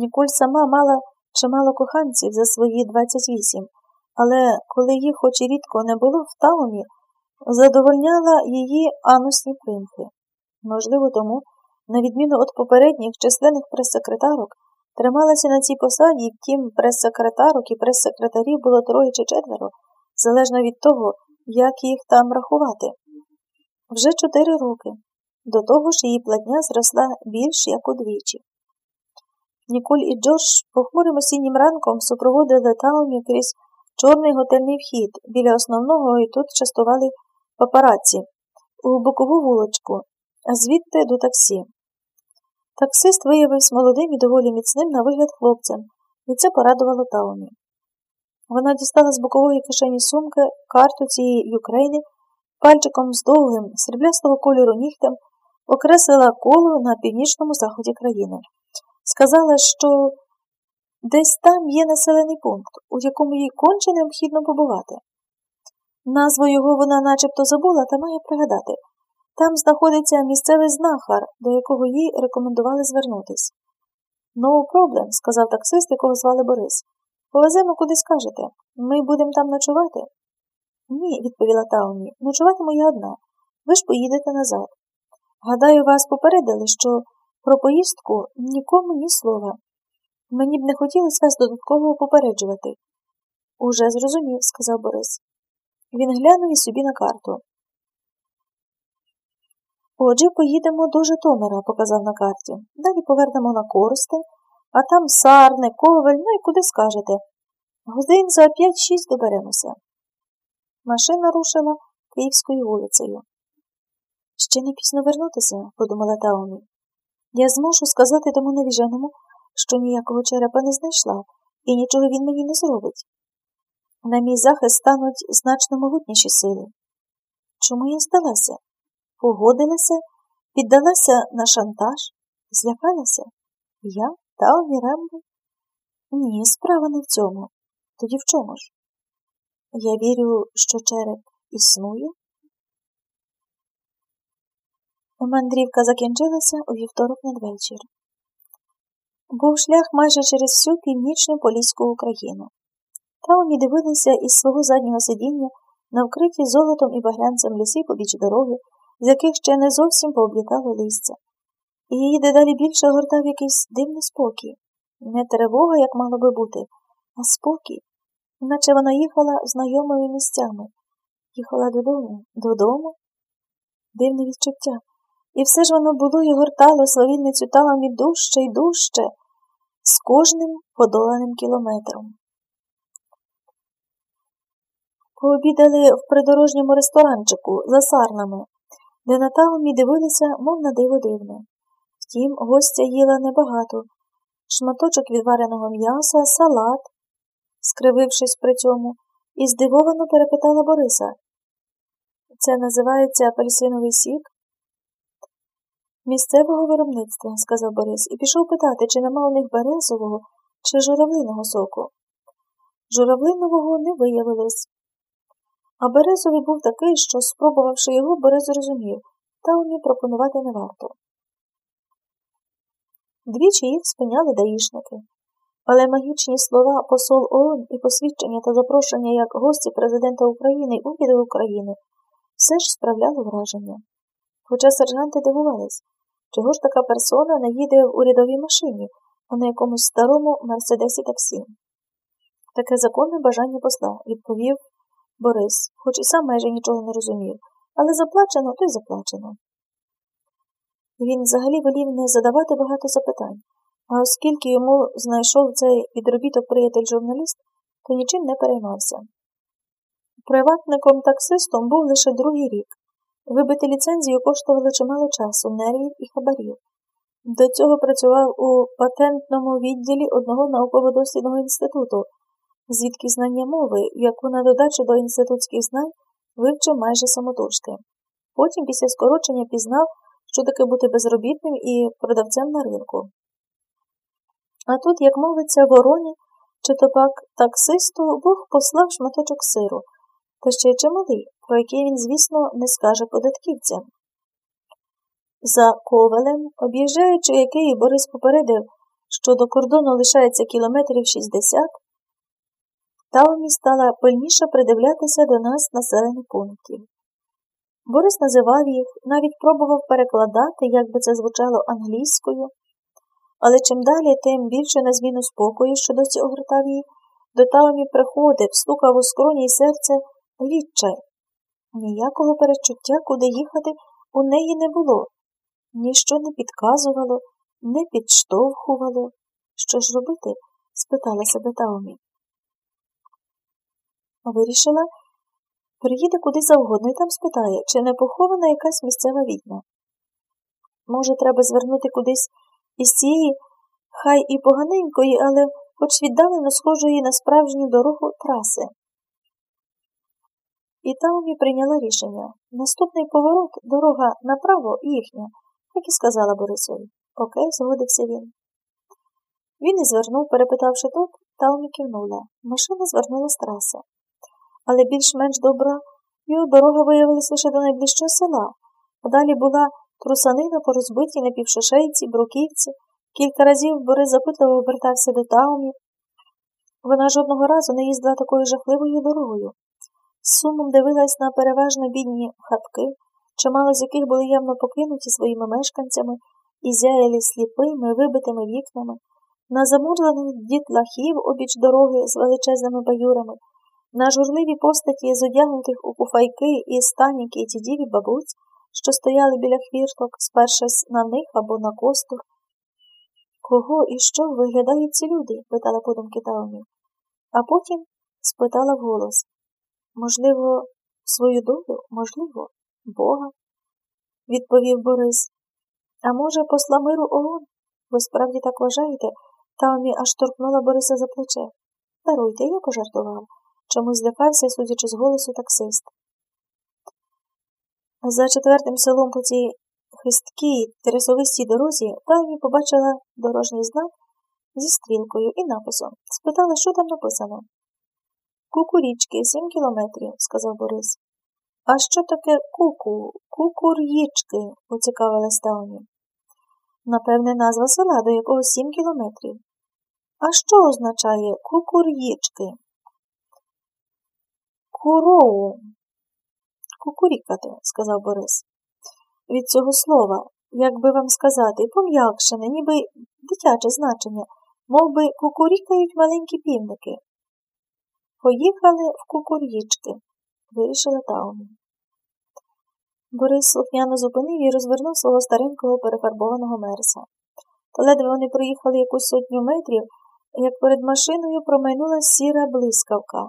Ніколь сама мала чимало коханців за свої 28, але коли їх хоч і рідко не було в таумі, задовольняла її анусні примхи. Можливо, тому, на відміну від попередніх численних прес-секретарок, трималася на цій посаді, втім, прес-секретарок і прес-секретарів було троє чи четверо, залежно від того, як їх там рахувати. Вже чотири роки. До того ж її платня зросла більш як удвічі. Ніколь і Джордж похмурим осіннім ранком супроводили Таумі крізь чорний готельний вхід біля основного і тут частували папараці у бокову вулочку, а звідти до таксі. Таксист виявився молодим і доволі міцним на вигляд хлопцем, і це порадувало Таумі. Вона дістала з бокової кишені сумки карту цієї Юкрейни пальчиком з довгим, сріблястого кольору нігтем окреслила коло на північному заході країни. Сказала, що десь там є населений пункт, у якому їй конче необхідно побувати. Назву його вона начебто забула та має пригадати. Там знаходиться місцевий знахар, до якого їй рекомендували звернутись. No problem, сказав таксист, якого звали Борис. Повеземо куди скажете. Ми будемо там ночувати? Ні, відповіла Таумі. Ночуватиму я одна. Ви ж поїдете назад. Гадаю, вас попередили, що про поїздку нікому ні слова. Мені б не хотілося вас додатково попереджувати. Уже зрозумів, сказав Борис. Він глянув і собі на карту. Отже, поїдемо до Житомира, показав на карті. Далі повернемо на Коростень, а там Сарне, Ковель, ну і куди скажете. Годин за п'ять-шість доберемося. Машина рушила Київською вулицею. Ще не пізно вернутися, подумала Таумі. Я зможу сказати тому навіженому, що ніякого черепа не знайшла, і нічого він мені не зробить. На мій захист стануть значно могутніші сили. Чому я здалася? Погодилася, піддалася на шантаж, злякалася? Я, Таумі Рембо? Ні, справа не в цьому. Тоді в чому ж? Я вірю, що череп існує. Мандрівка закінчилася у вівторок надвечір. Був шлях майже через всю північну Поліську Україну. Таумі дивилися із свого заднього сидіння на вкриті золотом і багрянцем лісі побіч дороги, з яких ще не зовсім пооблітало листя. І її дедалі більше огортав якийсь дивний спокій. Не тривога, як мало би бути, а спокій, наче вона їхала знайомими місцями. Їхала додому, додому. Дивне відчуття. І все ж воно було і гортало словільницю Таламі дужче й дужче, з кожним подоланим кілометром. Пообідали в придорожньому ресторанчику за сарнами, де на Таумі дивилися, мов на диво дивне. Втім, гостя їла небагато шматочок відвареного м'яса, салат, скривившись при цьому, і здивовано перепитала Бориса. Це називається апельсиновий сік? Місцевого виробництва, сказав Борис, і пішов питати, чи нема у них березового чи журавлиного соку. Журавлинового не виявилось. А березовий був такий, що, спробувавши його, Борис зрозумів, та умі пропонувати не варто. Двічі їх спиняли даїшники. Але магічні слова посол ООН і посвідчення та запрошення як гості президента України у України все ж справляли враження. Хоча сержанти дивувались, чого ж така персона не їде в урядовій машині, а на якомусь старому мерседесі таксі. Таке законне бажання посла, відповів Борис, хоч і сам майже нічого не розумів, але заплачено, то й заплачено. Він взагалі волів не задавати багато запитань, а оскільки йому знайшов цей відробіток приятель журналіст, то нічим не переймався. Приватником таксистом був лише другий рік. Вибити ліцензію коштувало чимало часу, нервів і хабарів. До цього працював у патентному відділі одного науково-дослідного інституту, звідки знання мови, яку на додачу до інститутських знань вивчив майже самотужки. Потім, після скорочення, пізнав, що таке бути безробітним і продавцем на ринку. А тут, як мовиться, вороні чи то пак таксисту, Бог послав шматочок сиру, та ще й чималий, про який він, звісно, не скаже податківцям. За ковалем, об'їжджаючи який Борис попередив, що до кордону лишається кілометрів 60, Таумі стала пильніше придивлятися до нас населених пунктів. Борис називав їх, навіть пробував перекладати, як би це звучало англійською, але чим далі, тим більше на зміну спокою, що досі огортав її, до Таумі приходив, стукав у скроні й серце відчай. Ніякого перечуття, куди їхати, у неї не було, ніщо не підказувало, не підштовхувало. Що ж робити? спитала себе Таумі. Вирішила, приїде куди завгодно і там спитає, чи не похована якась місцева відьма. Може, треба звернути кудись із цієї, хай і поганенької, але хоч віддалено схожої на справжню дорогу траси. І Таумі прийняла рішення. Наступний поворот, дорога направо їхня, як і сказала Борисові. Окей, згодився він. Він і звернув, перепитавши тут, Таумі кивнула. Машина звернула з траси. Але більш-менш добра його дорога виявилася лише до найближчого села, далі була трусанина по розбитій напівшошейці, бруківці. Кілька разів Борис запитливо обертався до Таумі. Вона жодного разу не їздила такою жахливою дорогою. Сумом дивилась на переважно бідні хатки, чимало з яких були явно покинуті своїми мешканцями і зяяли сліпими, вибитими вікнами, на замурзаних дітлахів обіч дороги з величезними баюрами, на журливі постаті з одягнутих у куфайки і станіки дідів і бабуць, що стояли біля хвірток, спершись на них або на костур. Кого і що виглядають ці люди? питала подумки Таумі. А потім спитала вголос Можливо, свою долю, можливо, Бога, відповів Борис. А може, посла миру ООН? Ви справді так вважаєте? Таумі аж торкнула Бориса за плече. Даруйте, я пожартував. Чомусь злякався, судячи з голосу таксист. За четвертим селом по цій хисткій тересовистій дорозі Таумі побачила дорожній знак зі стрілкою і написом. Спитала, що там написано. Кукурічки, сім кілометрів, сказав Борис. А що таке куку? Кукур'їчки, поцікавилась Таумі. Напевне, назва села, до якого сім кілометрів. А що означає кукур'їчки? Куроу. Кукурікати, сказав Борис. Від цього слова, як би вам сказати, пом'якшене, ніби дитяче значення, мов би кукурікають маленькі півники. Поїхали в кукур'їчки, вирішила Тауна. Борис слухняно зупинив і розвернув свого старенького перефарбованого мерса. Та ледве вони проїхали якусь сотню метрів, як перед машиною промайнула сіра блискавка.